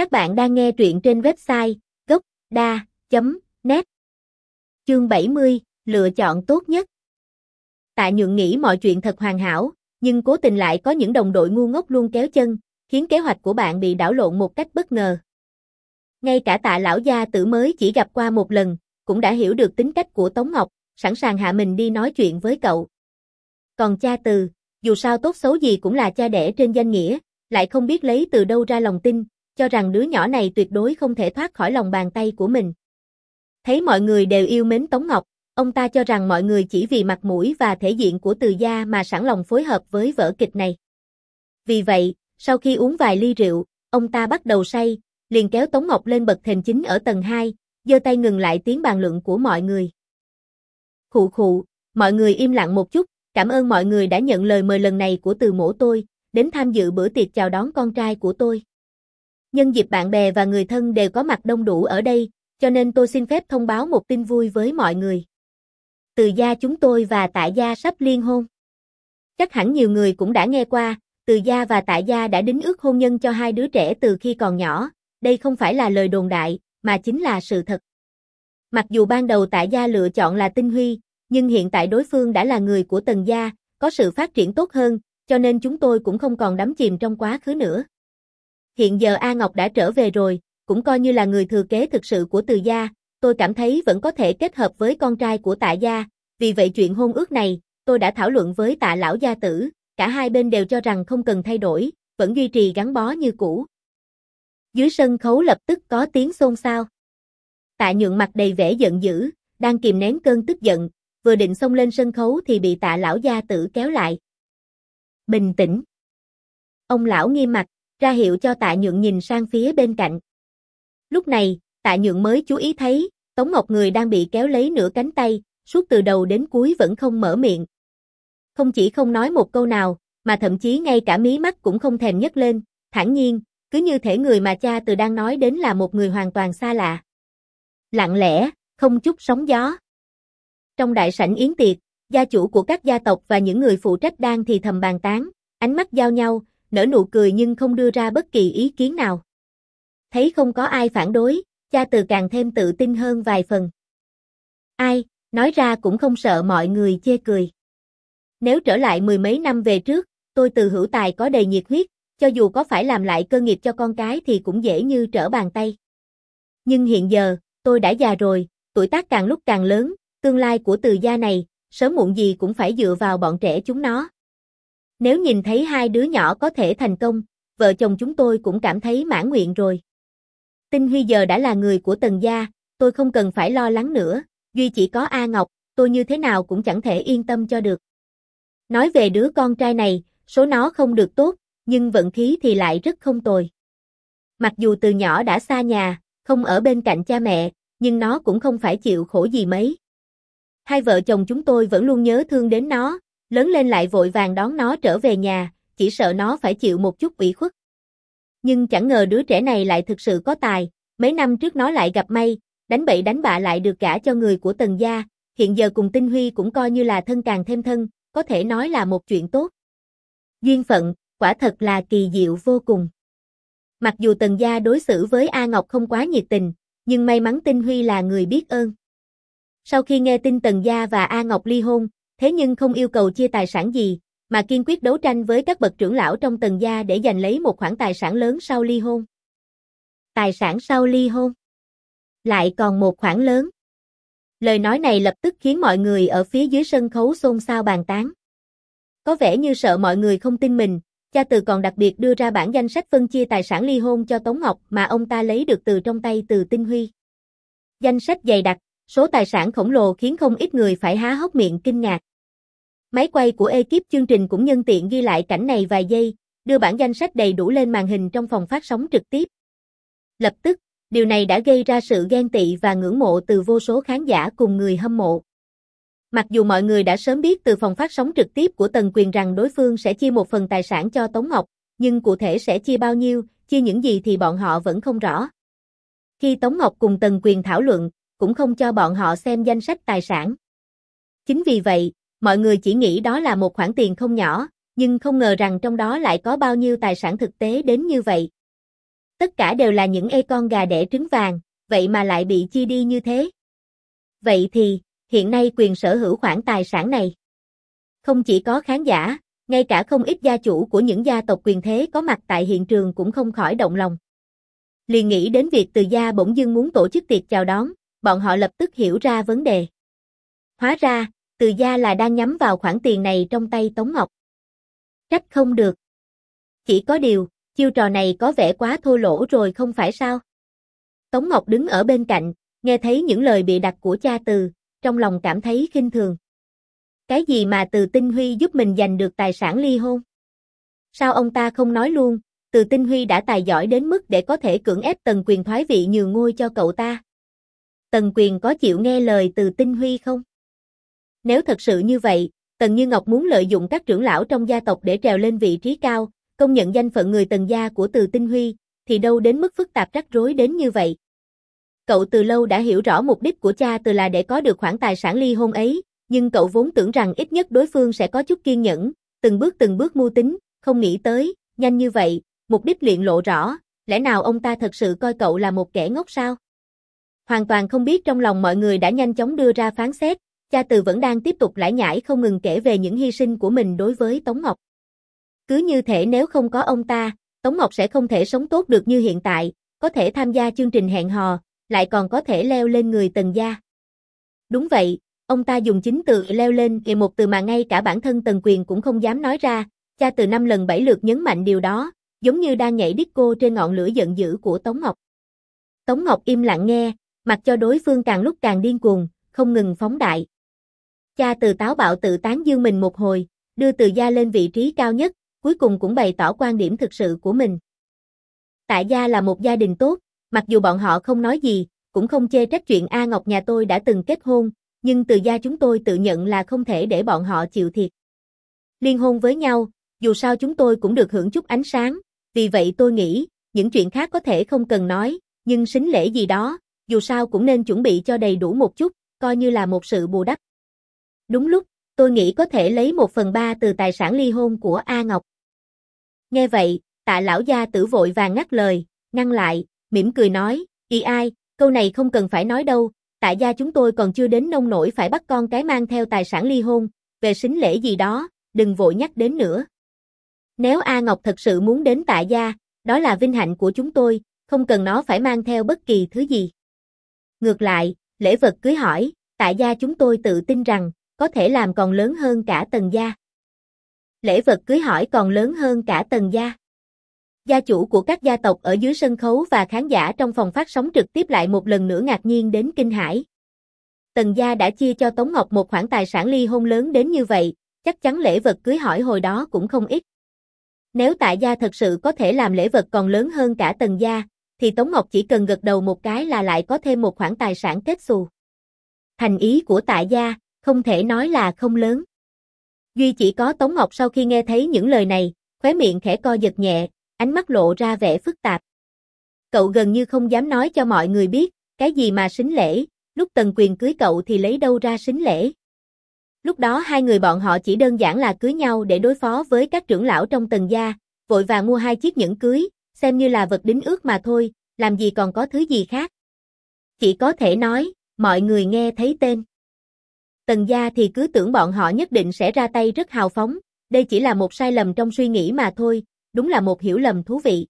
Các bạn đang nghe truyện trên website gốc.da.net Chương 70, lựa chọn tốt nhất Tạ nhượng nghĩ mọi chuyện thật hoàn hảo, nhưng cố tình lại có những đồng đội ngu ngốc luôn kéo chân, khiến kế hoạch của bạn bị đảo lộn một cách bất ngờ. Ngay cả tạ lão gia tử mới chỉ gặp qua một lần, cũng đã hiểu được tính cách của Tống Ngọc, sẵn sàng hạ mình đi nói chuyện với cậu. Còn cha từ, dù sao tốt xấu gì cũng là cha đẻ trên danh nghĩa, lại không biết lấy từ đâu ra lòng tin, cho rằng đứa nhỏ này tuyệt đối không thể thoát khỏi lòng bàn tay của mình. Thấy mọi người đều yêu mến Tống Ngọc, ông ta cho rằng mọi người chỉ vì mặt mũi và thể diện của từ gia mà sẵn lòng phối hợp với vở kịch này. Vì vậy, sau khi uống vài ly rượu, ông ta bắt đầu say, liền kéo Tống Ngọc lên bậc thềm chính ở tầng 2, giơ tay ngừng lại tiếng bàn luận của mọi người. Khụ khụ, mọi người im lặng một chút, cảm ơn mọi người đã nhận lời mời lần này của từ mổ tôi, đến tham dự bữa tiệc chào đón con trai của tôi. Nhân dịp bạn bè và người thân đều có mặt đông đủ ở đây, cho nên tôi xin phép thông báo một tin vui với mọi người. Từ gia chúng tôi và tạ gia sắp liên hôn. Chắc hẳn nhiều người cũng đã nghe qua, từ gia và tạ gia đã đính ước hôn nhân cho hai đứa trẻ từ khi còn nhỏ, đây không phải là lời đồn đại, mà chính là sự thật. Mặc dù ban đầu tạ gia lựa chọn là tinh huy, nhưng hiện tại đối phương đã là người của tần gia, có sự phát triển tốt hơn, cho nên chúng tôi cũng không còn đắm chìm trong quá khứ nữa. Hiện giờ A Ngọc đã trở về rồi, cũng coi như là người thừa kế thực sự của từ gia, tôi cảm thấy vẫn có thể kết hợp với con trai của tạ gia, vì vậy chuyện hôn ước này, tôi đã thảo luận với tạ lão gia tử, cả hai bên đều cho rằng không cần thay đổi, vẫn duy trì gắn bó như cũ. Dưới sân khấu lập tức có tiếng xôn xao. Tạ nhượng mặt đầy vẻ giận dữ, đang kìm nén cơn tức giận, vừa định xông lên sân khấu thì bị tạ lão gia tử kéo lại. Bình tĩnh. Ông lão nghiêm mặt, ra hiệu cho tạ nhượng nhìn sang phía bên cạnh. Lúc này, tạ nhượng mới chú ý thấy, Tống Ngọc Người đang bị kéo lấy nửa cánh tay, suốt từ đầu đến cuối vẫn không mở miệng. Không chỉ không nói một câu nào, mà thậm chí ngay cả mí mắt cũng không thèm nhấc lên, thản nhiên, cứ như thể người mà cha từ đang nói đến là một người hoàn toàn xa lạ. Lặng lẽ, không chút sóng gió. Trong đại sảnh yến tiệc, gia chủ của các gia tộc và những người phụ trách đang thì thầm bàn tán, ánh mắt giao nhau, nở nụ cười nhưng không đưa ra bất kỳ ý kiến nào. Thấy không có ai phản đối, cha từ càng thêm tự tin hơn vài phần. Ai, nói ra cũng không sợ mọi người chê cười. Nếu trở lại mười mấy năm về trước, tôi từ hữu tài có đầy nhiệt huyết, cho dù có phải làm lại cơ nghiệp cho con cái thì cũng dễ như trở bàn tay. Nhưng hiện giờ, tôi đã già rồi, tuổi tác càng lúc càng lớn, tương lai của từ gia này, sớm muộn gì cũng phải dựa vào bọn trẻ chúng nó. Nếu nhìn thấy hai đứa nhỏ có thể thành công, vợ chồng chúng tôi cũng cảm thấy mãn nguyện rồi. Tinh Huy giờ đã là người của Tần gia, tôi không cần phải lo lắng nữa, duy chỉ có A Ngọc, tôi như thế nào cũng chẳng thể yên tâm cho được. Nói về đứa con trai này, số nó không được tốt, nhưng vận khí thì lại rất không tồi. Mặc dù từ nhỏ đã xa nhà, không ở bên cạnh cha mẹ, nhưng nó cũng không phải chịu khổ gì mấy. Hai vợ chồng chúng tôi vẫn luôn nhớ thương đến nó, lớn lên lại vội vàng đón nó trở về nhà, chỉ sợ nó phải chịu một chút ủy khuất. Nhưng chẳng ngờ đứa trẻ này lại thực sự có tài, mấy năm trước nó lại gặp may, đánh bậy đánh bạ lại được gả cho người của Tần gia, hiện giờ cùng Tinh Huy cũng coi như là thân càng thêm thân, có thể nói là một chuyện tốt. Duyên phận, quả thật là kỳ diệu vô cùng. Mặc dù Tần gia đối xử với A Ngọc không quá nhiệt tình, nhưng may mắn Tinh Huy là người biết ơn. Sau khi nghe tin Tần gia và A Ngọc ly hôn, thế nhưng không yêu cầu chia tài sản gì, mà kiên quyết đấu tranh với các bậc trưởng lão trong Tần gia để giành lấy một khoản tài sản lớn sau ly hôn. Tài sản sau ly hôn. Lại còn một khoản lớn. Lời nói này lập tức khiến mọi người ở phía dưới sân khấu xôn xao bàn tán. Có vẻ như sợ mọi người không tin mình, cha từ còn đặc biệt đưa ra bản danh sách phân chia tài sản ly hôn cho Tống Ngọc mà ông ta lấy được từ trong tay từ Tinh Huy. Danh sách dày đặc, số tài sản khổng lồ khiến không ít người phải há hốc miệng kinh ngạc. Máy quay của ekip chương trình cũng nhân tiện ghi lại cảnh này vài giây, đưa bản danh sách đầy đủ lên màn hình trong phòng phát sóng trực tiếp. Lập tức, điều này đã gây ra sự ghen tị và ngưỡng mộ từ vô số khán giả cùng người hâm mộ. Mặc dù mọi người đã sớm biết từ phòng phát sóng trực tiếp của Tần Quyền rằng đối phương sẽ chia một phần tài sản cho Tống Ngọc, nhưng cụ thể sẽ chia bao nhiêu, chia những gì thì bọn họ vẫn không rõ. Khi Tống Ngọc cùng Tần Quyền thảo luận, cũng không cho bọn họ xem danh sách tài sản. Chính vì vậy, mọi người chỉ nghĩ đó là một khoản tiền không nhỏ, nhưng không ngờ rằng trong đó lại có bao nhiêu tài sản thực tế đến như vậy. Tất cả đều là những ê con gà đẻ trứng vàng, vậy mà lại bị chia đi như thế. Vậy thì, hiện nay quyền sở hữu khoản tài sản này. Không chỉ có khán giả, ngay cả không ít gia chủ của những gia tộc quyền thế có mặt tại hiện trường cũng không khỏi động lòng. Liền nghĩ đến việc từ gia bỗng dưng muốn tổ chức tiệc chào đón, bọn họ lập tức hiểu ra vấn đề. Hóa ra, từ gia là đang nhắm vào khoản tiền này trong tay Tống Ngọc. Trách không được. Chỉ có điều, chiêu trò này có vẻ quá thô lỗ rồi không phải sao? Tống Ngọc đứng ở bên cạnh, nghe thấy những lời bị đặt của cha từ, trong lòng cảm thấy khinh thường. Cái gì mà từ Tinh Huy giúp mình giành được tài sản ly hôn? Sao ông ta không nói luôn, từ Tinh Huy đã tài giỏi đến mức để có thể cưỡng ép Tần Quyền thoái vị nhường ngôi cho cậu ta? Tần Quyền có chịu nghe lời từ Tinh Huy không? Nếu thật sự như vậy, Tần Như Ngọc muốn lợi dụng các trưởng lão trong gia tộc để trèo lên vị trí cao, công nhận danh phận người Tần gia của Từ Tinh Huy, thì đâu đến mức phức tạp rắc rối đến như vậy. Cậu từ lâu đã hiểu rõ mục đích của cha từ là để có được khoản tài sản ly hôn ấy, nhưng cậu vốn tưởng rằng ít nhất đối phương sẽ có chút kiên nhẫn, từng bước từng bước mưu tính, không nghĩ tới, nhanh như vậy, mục đích luyện lộ rõ, lẽ nào ông ta thật sự coi cậu là một kẻ ngốc sao? Hoàn toàn không biết trong lòng mọi người đã nhanh chóng đưa ra phán xét, cha từ vẫn đang tiếp tục lải nhải không ngừng kể về những hy sinh của mình đối với Tống Ngọc. Cứ như thể nếu không có ông ta, Tống Ngọc sẽ không thể sống tốt được như hiện tại, có thể tham gia chương trình hẹn hò, lại còn có thể leo lên người tần gia. Đúng vậy, ông ta dùng chính từ leo lên thì một từ mà ngay cả bản thân tần quyền cũng không dám nói ra, cha từ năm lần bảy lượt nhấn mạnh điều đó, giống như đang nhảy disco trên ngọn lửa giận dữ của Tống Ngọc. Tống Ngọc im lặng nghe, mặc cho đối phương càng lúc càng điên cuồng, không ngừng phóng đại. Cha từ táo bạo tự tán dương mình một hồi, đưa từ gia lên vị trí cao nhất, cuối cùng cũng bày tỏ quan điểm thực sự của mình. Tại gia là một gia đình tốt, mặc dù bọn họ không nói gì, cũng không chê trách chuyện A Ngọc nhà tôi đã từng kết hôn, nhưng từ gia chúng tôi tự nhận là không thể để bọn họ chịu thiệt. Liên hôn với nhau, dù sao chúng tôi cũng được hưởng chút ánh sáng, vì vậy tôi nghĩ, những chuyện khác có thể không cần nói, nhưng sính lễ gì đó, dù sao cũng nên chuẩn bị cho đầy đủ một chút, coi như là một sự bù đắp. Đúng lúc, tôi nghĩ có thể lấy một phần ba từ tài sản ly hôn của A Ngọc. Nghe vậy, tạ lão gia tử vội vàng ngắt lời, ngăn lại, mỉm cười nói, y ai, câu này không cần phải nói đâu, tại gia chúng tôi còn chưa đến nông nổi phải bắt con cái mang theo tài sản ly hôn, về xính lễ gì đó, đừng vội nhắc đến nữa. Nếu A Ngọc thật sự muốn đến tại gia, đó là vinh hạnh của chúng tôi, không cần nó phải mang theo bất kỳ thứ gì. Ngược lại, lễ vật cưới hỏi, tại gia chúng tôi tự tin rằng, có thể làm còn lớn hơn cả tần gia. Lễ vật cưới hỏi còn lớn hơn cả tần gia. Gia chủ của các gia tộc ở dưới sân khấu và khán giả trong phòng phát sóng trực tiếp lại một lần nữa ngạc nhiên đến kinh hãi. Tần gia đã chia cho Tống Ngọc một khoản tài sản ly hôn lớn đến như vậy, chắc chắn lễ vật cưới hỏi hồi đó cũng không ít. Nếu tại gia thật sự có thể làm lễ vật còn lớn hơn cả tần gia, thì Tống Ngọc chỉ cần gật đầu một cái là lại có thêm một khoản tài sản kết xù. Thành ý của tại gia, không thể nói là không lớn. Duy chỉ có Tống Ngọc sau khi nghe thấy những lời này, khóe miệng khẽ co giật nhẹ, ánh mắt lộ ra vẻ phức tạp. Cậu gần như không dám nói cho mọi người biết, cái gì mà xính lễ, lúc tần quyền cưới cậu thì lấy đâu ra xính lễ. Lúc đó hai người bọn họ chỉ đơn giản là cưới nhau để đối phó với các trưởng lão trong tần gia, vội vàng mua hai chiếc nhẫn cưới, xem như là vật đính ước mà thôi, làm gì còn có thứ gì khác. Chỉ có thể nói, mọi người nghe thấy tên. Tần gia thì cứ tưởng bọn họ nhất định sẽ ra tay rất hào phóng, đây chỉ là một sai lầm trong suy nghĩ mà thôi, đúng là một hiểu lầm thú vị.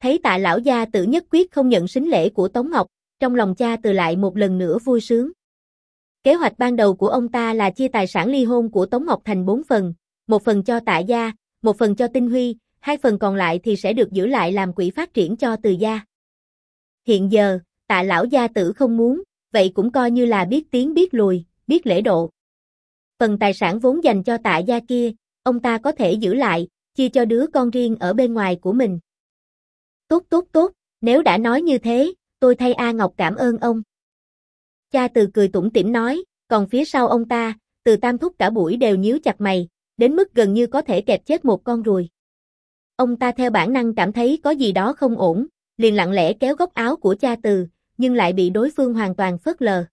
Thấy tạ lão gia tự nhất quyết không nhận xính lễ của Tống Ngọc, trong lòng cha từ lại một lần nữa vui sướng. Kế hoạch ban đầu của ông ta là chia tài sản ly hôn của Tống Ngọc thành bốn phần, một phần cho tạ gia, một phần cho Tinh Huy, hai phần còn lại thì sẽ được giữ lại làm quỹ phát triển cho từ gia. Hiện giờ, tạ lão gia tử không muốn, vậy cũng coi như là biết tiếng biết lùi, biết lễ độ. Phần tài sản vốn dành cho tạ gia kia, ông ta có thể giữ lại, chia cho đứa con riêng ở bên ngoài của mình. Tốt tốt tốt, nếu đã nói như thế, tôi thay A Ngọc cảm ơn ông. Cha từ cười tủm tỉm nói, còn phía sau ông ta, từ tam thúc cả buổi đều nhíu chặt mày, đến mức gần như có thể kẹp chết một con ruồi. Ông ta theo bản năng cảm thấy có gì đó không ổn, liền lặng lẽ kéo góc áo của cha từ, nhưng lại bị đối phương hoàn toàn phớt lờ.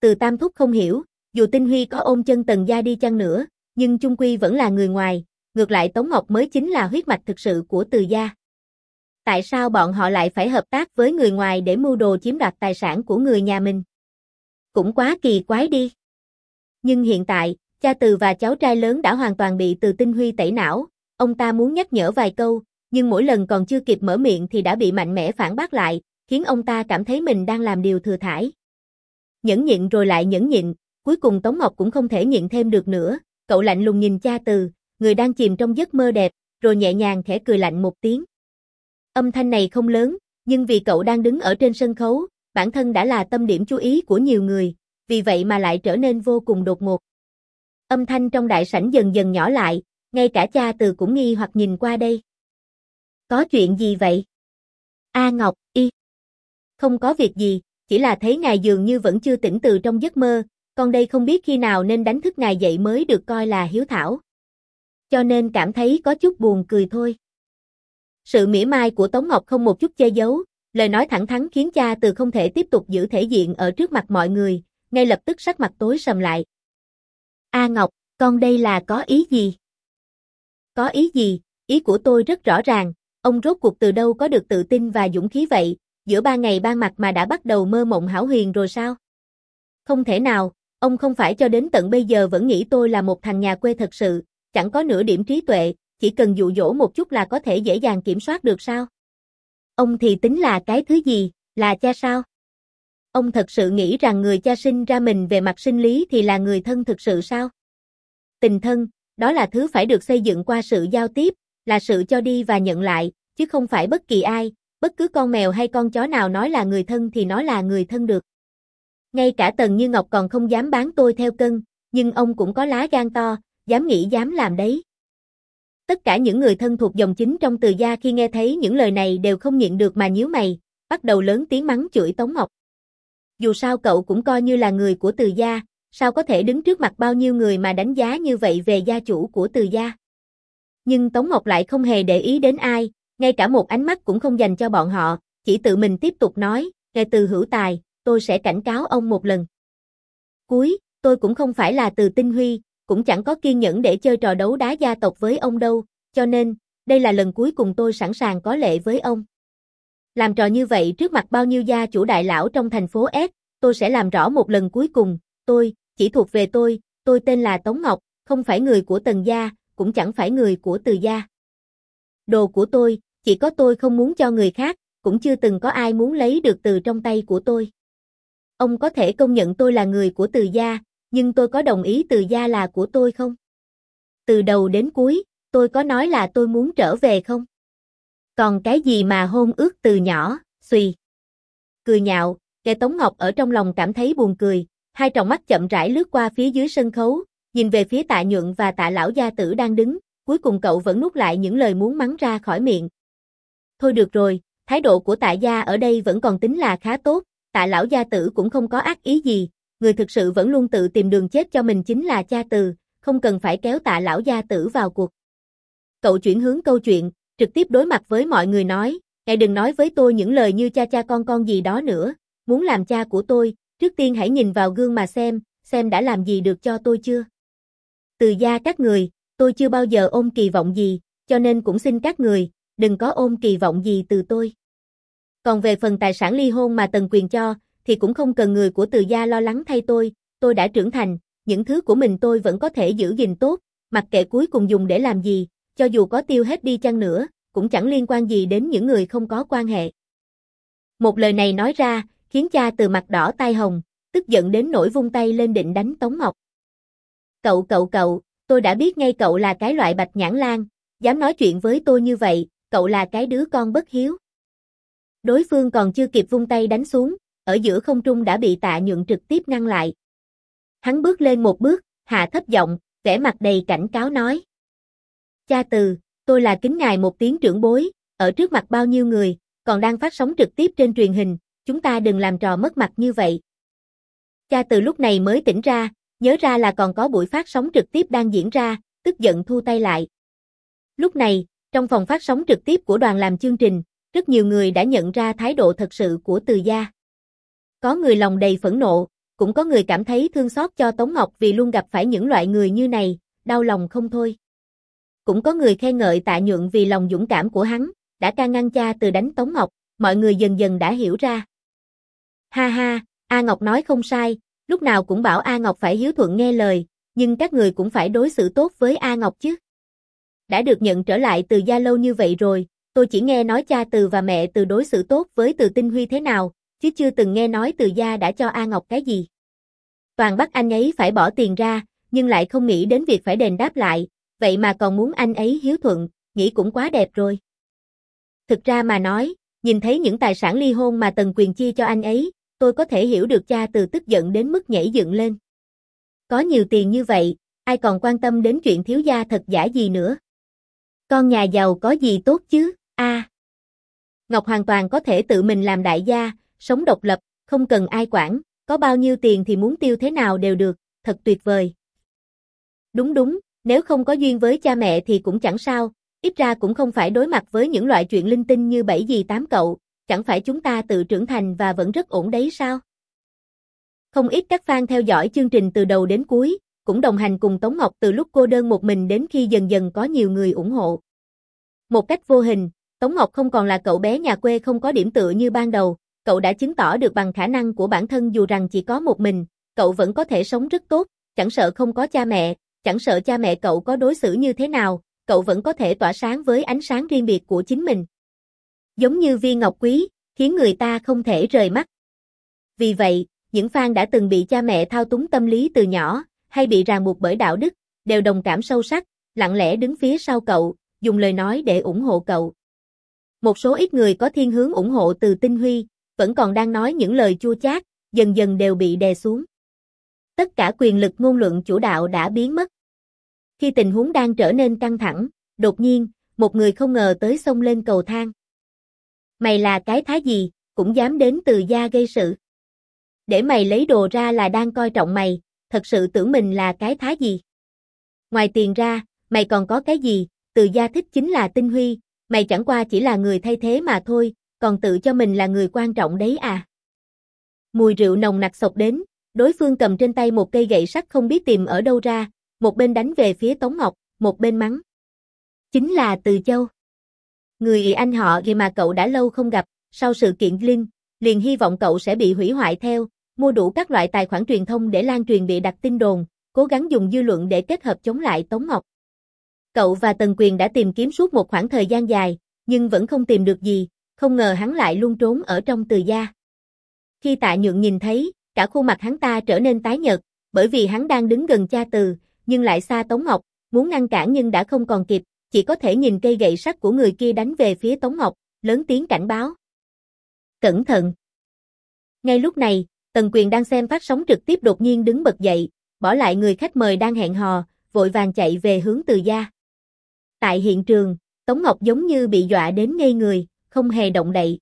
Từ tam thúc không hiểu, dù tinh huy có ôm chân tần gia đi chăng nữa, nhưng chung quy vẫn là người ngoài, ngược lại Tống Ngọc mới chính là huyết mạch thực sự của từ gia. Tại sao bọn họ lại phải hợp tác với người ngoài để mưu đồ chiếm đoạt tài sản của người nhà mình? Cũng quá kỳ quái đi. Nhưng hiện tại, cha Từ và cháu trai lớn đã hoàn toàn bị Từ Tinh Huy tẩy não, ông ta muốn nhắc nhở vài câu, nhưng mỗi lần còn chưa kịp mở miệng thì đã bị mạnh mẽ phản bác lại, khiến ông ta cảm thấy mình đang làm điều thừa thải. Nhẫn nhịn rồi lại nhẫn nhịn, cuối cùng Tống Ngọc cũng không thể nhịn thêm được nữa, cậu lạnh lùng nhìn cha Từ, người đang chìm trong giấc mơ đẹp, rồi nhẹ nhàng khẽ cười lạnh một tiếng. Âm thanh này không lớn, nhưng vì cậu đang đứng ở trên sân khấu, bản thân đã là tâm điểm chú ý của nhiều người, vì vậy mà lại trở nên vô cùng đột ngột. Âm thanh trong đại sảnh dần dần nhỏ lại, ngay cả cha từ cũng nghi hoặc nhìn qua đây. Có chuyện gì vậy? A Ngọc, y. Không có việc gì, chỉ là thấy ngài dường như vẫn chưa tỉnh từ trong giấc mơ, con đây không biết khi nào nên đánh thức ngài dậy mới được coi là hiếu thảo. Cho nên cảm thấy có chút buồn cười thôi. Sự mỉa mai của Tống Ngọc không một chút che giấu, lời nói thẳng thắn khiến cha từ không thể tiếp tục giữ thể diện ở trước mặt mọi người, ngay lập tức sắc mặt tối sầm lại. A Ngọc, con đây là có ý gì? Có ý gì? Ý của tôi rất rõ ràng, ông rốt cuộc từ đâu có được tự tin và dũng khí vậy, giữa ba ngày ban mặt mà đã bắt đầu mơ mộng hảo huyền rồi sao? Không thể nào, ông không phải cho đến tận bây giờ vẫn nghĩ tôi là một thằng nhà quê thật sự, chẳng có nửa điểm trí tuệ, chỉ cần dụ dỗ một chút là có thể dễ dàng kiểm soát được sao? Ông thì tính là cái thứ gì, là cha sao? Ông thật sự nghĩ rằng người cha sinh ra mình về mặt sinh lý thì là người thân thực sự sao? Tình thân, đó là thứ phải được xây dựng qua sự giao tiếp, là sự cho đi và nhận lại, chứ không phải bất kỳ ai, bất cứ con mèo hay con chó nào nói là người thân thì nói là người thân được. Ngay cả Tần Như Ngọc còn không dám bán tôi theo cân, nhưng ông cũng có lá gan to, dám nghĩ dám làm đấy. Tất cả những người thân thuộc dòng chính trong từ gia khi nghe thấy những lời này đều không nhịn được mà nhíu mày, bắt đầu lớn tiếng mắng chửi Tống Ngọc. Dù sao cậu cũng coi như là người của từ gia, sao có thể đứng trước mặt bao nhiêu người mà đánh giá như vậy về gia chủ của từ gia. Nhưng Tống Ngọc lại không hề để ý đến ai, ngay cả một ánh mắt cũng không dành cho bọn họ, chỉ tự mình tiếp tục nói, nghe từ hữu tài, tôi sẽ cảnh cáo ông một lần. Cuối, tôi cũng không phải là từ tinh huy, cũng chẳng có kiên nhẫn để chơi trò đấu đá gia tộc với ông đâu, cho nên, đây là lần cuối cùng tôi sẵn sàng có lệ với ông. Làm trò như vậy trước mặt bao nhiêu gia chủ đại lão trong thành phố S, tôi sẽ làm rõ một lần cuối cùng, tôi, chỉ thuộc về tôi, tôi tên là Tống Ngọc, không phải người của Tần Gia, cũng chẳng phải người của Từ Gia. Đồ của tôi, chỉ có tôi không muốn cho người khác, cũng chưa từng có ai muốn lấy được từ trong tay của tôi. Ông có thể công nhận tôi là người của Từ Gia, nhưng tôi có đồng ý Từ Gia là của tôi không? Từ đầu đến cuối, tôi có nói là tôi muốn trở về không? Còn cái gì mà hôn ước từ nhỏ, suy. Cười nhạo, kẻ Tống Ngọc ở trong lòng cảm thấy buồn cười, hai tròng mắt chậm rãi lướt qua phía dưới sân khấu, nhìn về phía tạ nhuận và tạ lão gia tử đang đứng, cuối cùng cậu vẫn nuốt lại những lời muốn mắng ra khỏi miệng. Thôi được rồi, thái độ của tạ gia ở đây vẫn còn tính là khá tốt, tạ lão gia tử cũng không có ác ý gì, người thực sự vẫn luôn tự tìm đường chết cho mình chính là cha từ, không cần phải kéo tạ lão gia tử vào cuộc. Cậu chuyển hướng câu chuyện, trực tiếp đối mặt với mọi người nói, hãy đừng nói với tôi những lời như cha cha con con gì đó nữa, muốn làm cha của tôi, trước tiên hãy nhìn vào gương mà xem, xem đã làm gì được cho tôi chưa. Từ gia các người, tôi chưa bao giờ ôm kỳ vọng gì, cho nên cũng xin các người, đừng có ôm kỳ vọng gì từ tôi. Còn về phần tài sản ly hôn mà Tần Quyền cho, thì cũng không cần người của từ gia lo lắng thay tôi, tôi đã trưởng thành, những thứ của mình tôi vẫn có thể giữ gìn tốt, mặc kệ cuối cùng dùng để làm gì, cho dù có tiêu hết đi chăng nữa, cũng chẳng liên quan gì đến những người không có quan hệ. Một lời này nói ra, khiến cha từ mặt đỏ tai hồng, tức giận đến nỗi vung tay lên định đánh Tống Ngọc. Cậu cậu cậu, tôi đã biết ngay cậu là cái loại bạch nhãn lan, dám nói chuyện với tôi như vậy, cậu là cái đứa con bất hiếu. Đối phương còn chưa kịp vung tay đánh xuống, ở giữa không trung đã bị tạ nhuận trực tiếp ngăn lại. Hắn bước lên một bước, hạ thấp giọng, vẻ mặt đầy cảnh cáo nói. Cha từ, tôi là kính ngài một tiếng trưởng bối, ở trước mặt bao nhiêu người, còn đang phát sóng trực tiếp trên truyền hình, chúng ta đừng làm trò mất mặt như vậy. Cha từ lúc này mới tỉnh ra, nhớ ra là còn có buổi phát sóng trực tiếp đang diễn ra, tức giận thu tay lại. Lúc này, trong phòng phát sóng trực tiếp của đoàn làm chương trình, rất nhiều người đã nhận ra thái độ thật sự của Từ Gia. Có người lòng đầy phẫn nộ, cũng có người cảm thấy thương xót cho Tống Ngọc vì luôn gặp phải những loại người như này, đau lòng không thôi. Cũng có người khen ngợi tạ nhuận vì lòng dũng cảm của hắn, đã can ngăn cha từ đánh Tống Ngọc, mọi người dần dần đã hiểu ra. Ha ha, A Ngọc nói không sai, lúc nào cũng bảo A Ngọc phải hiếu thuận nghe lời, nhưng các người cũng phải đối xử tốt với A Ngọc chứ. Đã được nhận trở lại từ gia lâu như vậy rồi, tôi chỉ nghe nói cha từ và mẹ từ đối xử tốt với từ tinh huy thế nào, chứ chưa từng nghe nói từ gia đã cho A Ngọc cái gì. Toàn bắt anh ấy phải bỏ tiền ra, nhưng lại không nghĩ đến việc phải đền đáp lại, vậy mà còn muốn anh ấy hiếu thuận, nghĩ cũng quá đẹp rồi. Thực ra mà nói, nhìn thấy những tài sản ly hôn mà Tần Quyền chia cho anh ấy, tôi có thể hiểu được cha từ tức giận đến mức nhảy dựng lên. Có nhiều tiền như vậy, ai còn quan tâm đến chuyện thiếu gia thật giả gì nữa. Con nhà giàu có gì tốt chứ, a Ngọc hoàn toàn có thể tự mình làm đại gia, sống độc lập, không cần ai quản, có bao nhiêu tiền thì muốn tiêu thế nào đều được, thật tuyệt vời. Đúng đúng, nếu không có duyên với cha mẹ thì cũng chẳng sao, ít ra cũng không phải đối mặt với những loại chuyện linh tinh như bảy gì tám cậu, chẳng phải chúng ta tự trưởng thành và vẫn rất ổn đấy sao? Không ít các fan theo dõi chương trình từ đầu đến cuối, cũng đồng hành cùng Tống Ngọc từ lúc cô đơn một mình đến khi dần dần có nhiều người ủng hộ. Một cách vô hình, Tống Ngọc không còn là cậu bé nhà quê không có điểm tựa như ban đầu, cậu đã chứng tỏ được bằng khả năng của bản thân dù rằng chỉ có một mình, cậu vẫn có thể sống rất tốt, chẳng sợ không có cha mẹ, chẳng sợ cha mẹ cậu có đối xử như thế nào, cậu vẫn có thể tỏa sáng với ánh sáng riêng biệt của chính mình. Giống như viên ngọc quý, khiến người ta không thể rời mắt. Vì vậy, những fan đã từng bị cha mẹ thao túng tâm lý từ nhỏ, hay bị ràng buộc bởi đạo đức, đều đồng cảm sâu sắc, lặng lẽ đứng phía sau cậu, dùng lời nói để ủng hộ cậu. Một số ít người có thiên hướng ủng hộ từ tinh huy, vẫn còn đang nói những lời chua chát, dần dần đều bị đè xuống. Tất cả quyền lực ngôn luận chủ đạo đã biến mất. Khi tình huống đang trở nên căng thẳng, đột nhiên, một người không ngờ tới xông lên cầu thang. Mày là cái thái gì, cũng dám đến từ gia gây sự. Để mày lấy đồ ra là đang coi trọng mày, thật sự tưởng mình là cái thái gì. Ngoài tiền ra, mày còn có cái gì, từ gia thích chính là tinh huy, mày chẳng qua chỉ là người thay thế mà thôi, còn tự cho mình là người quan trọng đấy à. Mùi rượu nồng nặc sộc đến, đối phương cầm trên tay một cây gậy sắt không biết tìm ở đâu ra, một bên đánh về phía Tống Ngọc, một bên mắng. Chính là Từ Châu. Người anh họ gì mà cậu đã lâu không gặp, sau sự kiện Linh, liền hy vọng cậu sẽ bị hủy hoại theo, mua đủ các loại tài khoản truyền thông để lan truyền bị đặt tin đồn, cố gắng dùng dư luận để kết hợp chống lại Tống Ngọc. Cậu và Tần Quyền đã tìm kiếm suốt một khoảng thời gian dài, nhưng vẫn không tìm được gì, không ngờ hắn lại luôn trốn ở trong từ gia. Khi tạ nhượng nhìn thấy, cả khuôn mặt hắn ta trở nên tái nhợt, bởi vì hắn đang đứng gần cha từ, nhưng lại xa Tống Ngọc, muốn ngăn cản nhưng đã không còn kịp, chỉ có thể nhìn cây gậy sắt của người kia đánh về phía Tống Ngọc, lớn tiếng cảnh báo. Cẩn thận! Ngay lúc này, Tần Quyền đang xem phát sóng trực tiếp đột nhiên đứng bật dậy, bỏ lại người khách mời đang hẹn hò, vội vàng chạy về hướng từ gia. Tại hiện trường, Tống Ngọc giống như bị dọa đến ngây người, không hề động đậy.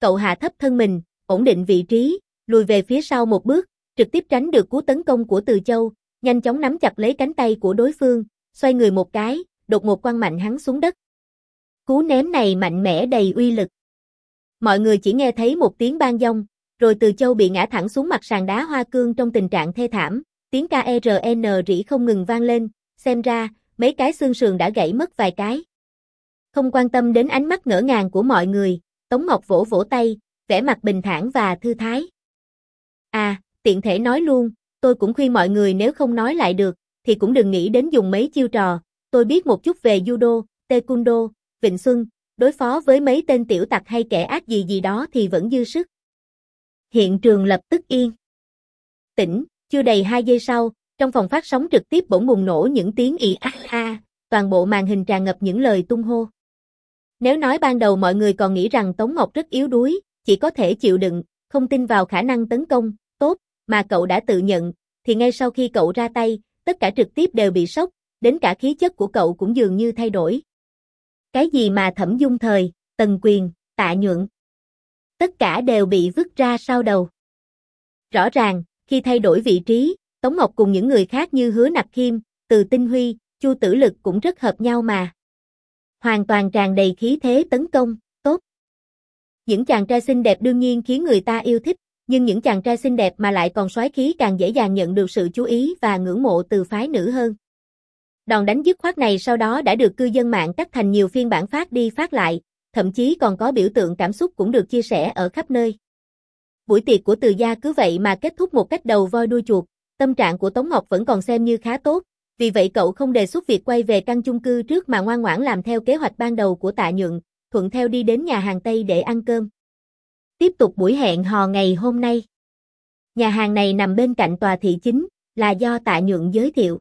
Cậu hạ thấp thân mình, ổn định vị trí, lùi về phía sau một bước, trực tiếp tránh được cú tấn công của Từ Châu, nhanh chóng nắm chặt lấy cánh tay của đối phương, xoay người một cái, đột ngột quăng mạnh hắn xuống đất. Cú ném này mạnh mẽ đầy uy lực. Mọi người chỉ nghe thấy một tiếng ban dông, rồi Từ Châu bị ngã thẳng xuống mặt sàn đá hoa cương trong tình trạng thê thảm, tiếng KRN rỉ không ngừng vang lên, xem ra, mấy cái xương sườn đã gãy mất vài cái. Không quan tâm đến ánh mắt ngỡ ngàng của mọi người, Tống Ngọc vỗ vỗ tay, vẻ mặt bình thản và thư thái. À, tiện thể nói luôn, tôi cũng khuyên mọi người nếu không nói lại được, thì cũng đừng nghĩ đến dùng mấy chiêu trò, tôi biết một chút về judo, taekwondo, Vịnh Xuân, đối phó với mấy tên tiểu tặc hay kẻ ác gì gì đó thì vẫn dư sức. Hiện trường lập tức yên. Tỉnh, chưa đầy 2 giây sau, trong phòng phát sóng trực tiếp bỗng bùng nổ những tiếng ị a a, toàn bộ màn hình tràn ngập những lời tung hô. Nếu nói ban đầu mọi người còn nghĩ rằng Tống Ngọc rất yếu đuối, chỉ có thể chịu đựng, không tin vào khả năng tấn công, tốt, mà cậu đã tự nhận, thì ngay sau khi cậu ra tay, tất cả trực tiếp đều bị sốc, đến cả khí chất của cậu cũng dường như thay đổi. Cái gì mà thẩm dung thời, tần quyền, tạ nhượng. Tất cả đều bị vứt ra sau đầu. Rõ ràng, khi thay đổi vị trí, Tống Ngọc cùng những người khác như Hứa Nặc Khiêm, Từ Tinh Huy, Chu Tử Lực cũng rất hợp nhau mà. Hoàn toàn tràn đầy khí thế tấn công, tốt. Những chàng trai xinh đẹp đương nhiên khiến người ta yêu thích, nhưng những chàng trai xinh đẹp mà lại còn soái khí càng dễ dàng nhận được sự chú ý và ngưỡng mộ từ phái nữ hơn. Đòn đánh dứt khoát này sau đó đã được cư dân mạng cắt thành nhiều phiên bản phát đi phát lại, thậm chí còn có biểu tượng cảm xúc cũng được chia sẻ ở khắp nơi. Buổi tiệc của Từ gia cứ vậy mà kết thúc một cách đầu voi đuôi chuột, tâm trạng của Tống Ngọc vẫn còn xem như khá tốt, vì vậy cậu không đề xuất việc quay về căn chung cư trước mà ngoan ngoãn làm theo kế hoạch ban đầu của Tạ Nhượng, thuận theo đi đến nhà hàng Tây để ăn cơm. Tiếp tục buổi hẹn hò ngày hôm nay. Nhà hàng này nằm bên cạnh tòa thị chính, là do Tạ Nhượng giới thiệu.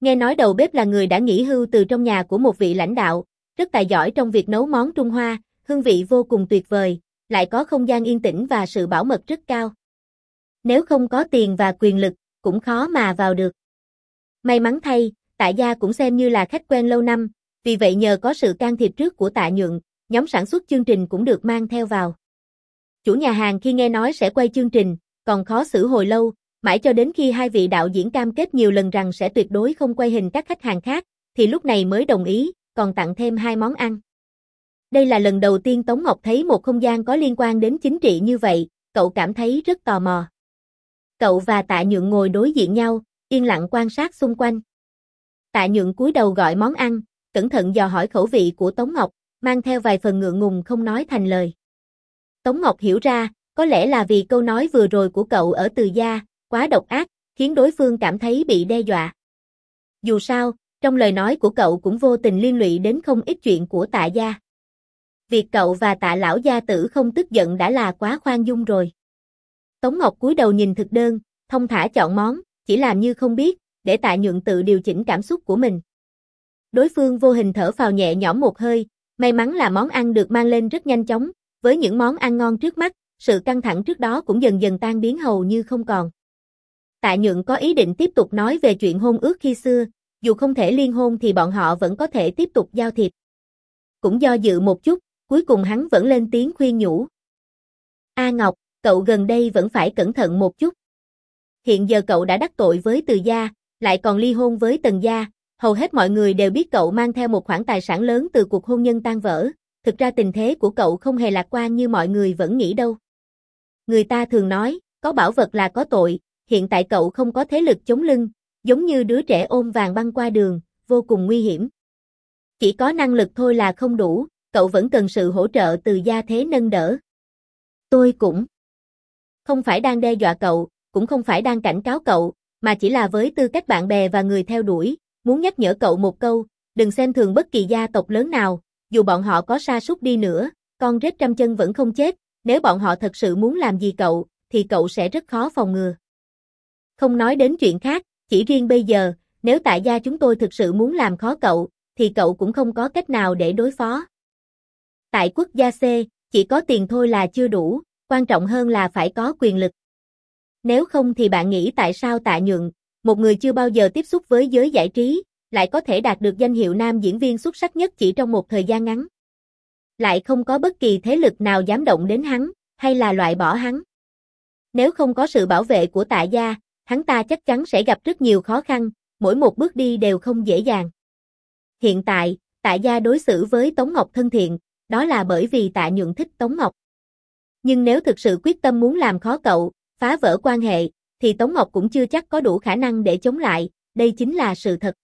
Nghe nói đầu bếp là người đã nghỉ hưu từ trong nhà của một vị lãnh đạo, rất tài giỏi trong việc nấu món Trung Hoa, hương vị vô cùng tuyệt vời, lại có không gian yên tĩnh và sự bảo mật rất cao. Nếu không có tiền và quyền lực, cũng khó mà vào được. May mắn thay, tạ gia cũng xem như là khách quen lâu năm, vì vậy nhờ có sự can thiệp trước của tạ nhượng, nhóm sản xuất chương trình cũng được mang theo vào. Chủ nhà hàng khi nghe nói sẽ quay chương trình, còn khó xử hồi lâu, mãi cho đến khi hai vị đạo diễn cam kết nhiều lần rằng sẽ tuyệt đối không quay hình các khách hàng khác, thì lúc này mới đồng ý, còn tặng thêm hai món ăn. Đây là lần đầu tiên Tống Ngọc thấy một không gian có liên quan đến chính trị như vậy, cậu cảm thấy rất tò mò. Cậu và Tạ Nhượng ngồi đối diện nhau, yên lặng quan sát xung quanh. Tạ Nhượng cúi đầu gọi món ăn, cẩn thận dò hỏi khẩu vị của Tống Ngọc, mang theo vài phần ngượng ngùng không nói thành lời. Tống Ngọc hiểu ra, có lẽ là vì câu nói vừa rồi của cậu ở từ gia, quá độc ác, khiến đối phương cảm thấy bị đe dọa. Dù sao, trong lời nói của cậu cũng vô tình liên lụy đến không ít chuyện của tạ gia. Việc cậu và tạ lão gia tử không tức giận đã là quá khoan dung rồi. Tống Ngọc cúi đầu nhìn thực đơn, thông thả chọn món, chỉ làm như không biết, để tạ nhượng tự điều chỉnh cảm xúc của mình. Đối phương vô hình thở phào nhẹ nhõm một hơi, may mắn là món ăn được mang lên rất nhanh chóng, với những món ăn ngon trước mắt, sự căng thẳng trước đó cũng dần dần tan biến hầu như không còn. Tạ Nhượng có ý định tiếp tục nói về chuyện hôn ước khi xưa, dù không thể liên hôn thì bọn họ vẫn có thể tiếp tục giao thiệp. Cũng do dự một chút, cuối cùng hắn vẫn lên tiếng khuyên nhủ. A Ngọc, cậu gần đây vẫn phải cẩn thận một chút. Hiện giờ cậu đã đắc tội với Từ Gia, lại còn ly hôn với Tần Gia, hầu hết mọi người đều biết cậu mang theo một khoản tài sản lớn từ cuộc hôn nhân tan vỡ, thực ra tình thế của cậu không hề lạc quan như mọi người vẫn nghĩ đâu. Người ta thường nói, có bảo vật là có tội, hiện tại cậu không có thế lực chống lưng, giống như đứa trẻ ôm vàng băng qua đường, vô cùng nguy hiểm. Chỉ có năng lực thôi là không đủ, cậu vẫn cần sự hỗ trợ từ gia thế nâng đỡ. Tôi cũng không phải đang đe dọa cậu, cũng không phải đang cảnh cáo cậu, mà chỉ là với tư cách bạn bè và người theo đuổi, muốn nhắc nhở cậu một câu, đừng xem thường bất kỳ gia tộc lớn nào, dù bọn họ có sa sút đi nữa, con rết trăm chân vẫn không chết, nếu bọn họ thật sự muốn làm gì cậu, thì cậu sẽ rất khó phòng ngừa. Không nói đến chuyện khác, chỉ riêng bây giờ, nếu tại gia chúng tôi thực sự muốn làm khó cậu, thì cậu cũng không có cách nào để đối phó. Tại quốc gia C, chỉ có tiền thôi là chưa đủ, quan trọng hơn là phải có quyền lực. Nếu không thì bạn nghĩ tại sao tạ nhượng, một người chưa bao giờ tiếp xúc với giới giải trí, lại có thể đạt được danh hiệu nam diễn viên xuất sắc nhất chỉ trong một thời gian ngắn. Lại không có bất kỳ thế lực nào dám động đến hắn, hay là loại bỏ hắn. Nếu không có sự bảo vệ của tạ gia, hắn ta chắc chắn sẽ gặp rất nhiều khó khăn, mỗi một bước đi đều không dễ dàng. Hiện tại, tạ gia đối xử với Tống Ngọc thân thiện, đó là bởi vì tạ Nhượng thích Tống Ngọc. Nhưng nếu thực sự quyết tâm muốn làm khó cậu, phá vỡ quan hệ, thì Tống Ngọc cũng chưa chắc có đủ khả năng để chống lại, đây chính là sự thật.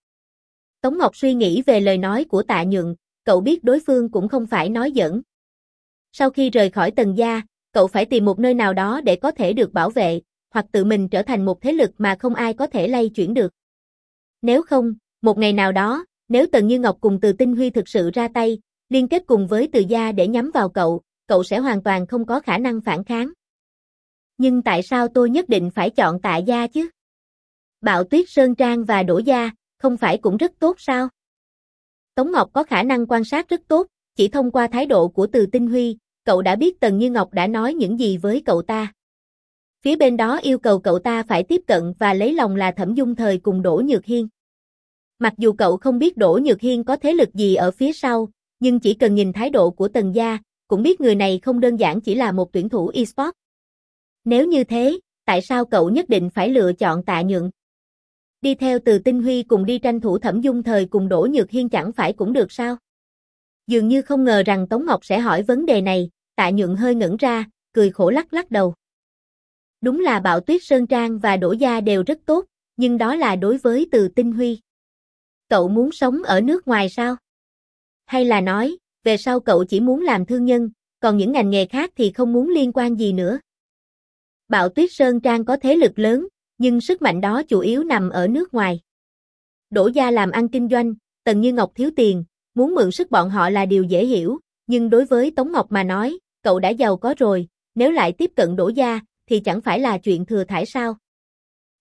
Tống Ngọc suy nghĩ về lời nói của tạ nhượng, cậu biết đối phương cũng không phải nói giỡn. Sau khi rời khỏi tần gia, cậu phải tìm một nơi nào đó để có thể được bảo vệ, hoặc tự mình trở thành một thế lực mà không ai có thể lay chuyển được. Nếu không, một ngày nào đó, nếu Tần Như Ngọc cùng Từ Tinh Huy thực sự ra tay, liên kết cùng với Từ Gia để nhắm vào cậu, cậu sẽ hoàn toàn không có khả năng phản kháng. Nhưng tại sao tôi nhất định phải chọn tạ gia chứ? Bạo Tuyết Sơn Trang và Đỗ Gia, không phải cũng rất tốt sao? Tống Ngọc có khả năng quan sát rất tốt, chỉ thông qua thái độ của Từ Tinh Huy, cậu đã biết Tần Như Ngọc đã nói những gì với cậu ta. Phía bên đó yêu cầu cậu ta phải tiếp cận và lấy lòng là Thẩm Dung Thời cùng Đỗ Nhược Hiên. Mặc dù cậu không biết Đỗ Nhược Hiên có thế lực gì ở phía sau, nhưng chỉ cần nhìn thái độ của Tần Gia, cũng biết người này không đơn giản chỉ là một tuyển thủ eSports. Nếu như thế, tại sao cậu nhất định phải lựa chọn tạ nhượng? Đi theo từ tinh huy cùng đi tranh thủ thẩm dung thời cùng Đỗ Nhược Hiên chẳng phải cũng được sao? Dường như không ngờ rằng Tống Ngọc sẽ hỏi vấn đề này, tạ nhượng hơi ngẩn ra, cười khổ lắc lắc đầu. Đúng là Bạo Tuyết Sơn Trang và Đỗ Gia đều rất tốt, nhưng đó là đối với từ tinh huy. Cậu muốn sống ở nước ngoài sao? Hay là nói, về sau cậu chỉ muốn làm thương nhân, còn những ngành nghề khác thì không muốn liên quan gì nữa. Bạo Tuyết Sơn Trang có thế lực lớn, nhưng sức mạnh đó chủ yếu nằm ở nước ngoài. Đỗ gia làm ăn kinh doanh, Tần Như Ngọc thiếu tiền, muốn mượn sức bọn họ là điều dễ hiểu, nhưng đối với Tống Ngọc mà nói, cậu đã giàu có rồi, nếu lại tiếp cận Đỗ gia, thì chẳng phải là chuyện thừa thải sao.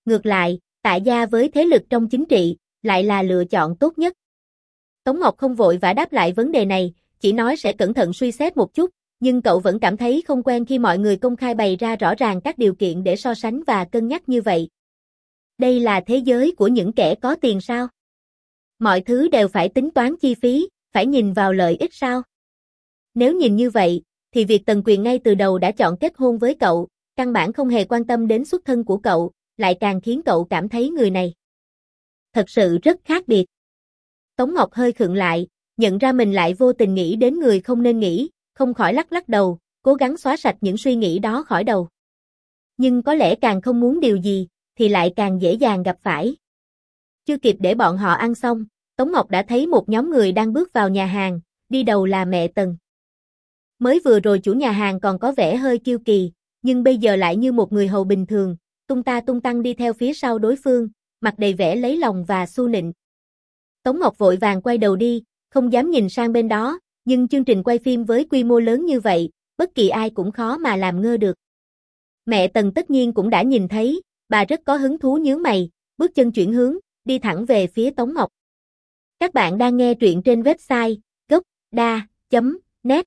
Ngược lại, tại gia với thế lực trong chính trị, lại là lựa chọn tốt nhất. Tống Ngọc không vội vã đáp lại vấn đề này, chỉ nói sẽ cẩn thận suy xét một chút, nhưng cậu vẫn cảm thấy không quen khi mọi người công khai bày ra rõ ràng các điều kiện để so sánh và cân nhắc như vậy. Đây là thế giới của những kẻ có tiền sao? Mọi thứ đều phải tính toán chi phí, phải nhìn vào lợi ích sao? Nếu nhìn như vậy, thì việc Tần Quyền ngay từ đầu đã chọn kết hôn với cậu, căn bản không hề quan tâm đến xuất thân của cậu, lại càng khiến cậu cảm thấy người này thật sự rất khác biệt. Tống Ngọc hơi khựng lại, nhận ra mình lại vô tình nghĩ đến người không nên nghĩ, không khỏi lắc lắc đầu, cố gắng xóa sạch những suy nghĩ đó khỏi đầu. Nhưng có lẽ càng không muốn điều gì, thì lại càng dễ dàng gặp phải. Chưa kịp để bọn họ ăn xong, Tống Ngọc đã thấy một nhóm người đang bước vào nhà hàng, đi đầu là mẹ Tần. Mới vừa rồi chủ nhà hàng còn có vẻ hơi kiêu kỳ, nhưng bây giờ lại như một người hầu bình thường, tung ta tung tăng đi theo phía sau đối phương, mặt đầy vẻ lấy lòng và su nịnh. Tống Ngọc vội vàng quay đầu đi, không dám nhìn sang bên đó, nhưng chương trình quay phim với quy mô lớn như vậy, bất kỳ ai cũng khó mà làm ngơ được. Mẹ Tần tất nhiên cũng đã nhìn thấy, bà rất có hứng thú nhướng mày, bước chân chuyển hướng, đi thẳng về phía Tống Ngọc. Các bạn đang nghe truyện trên website gocda.net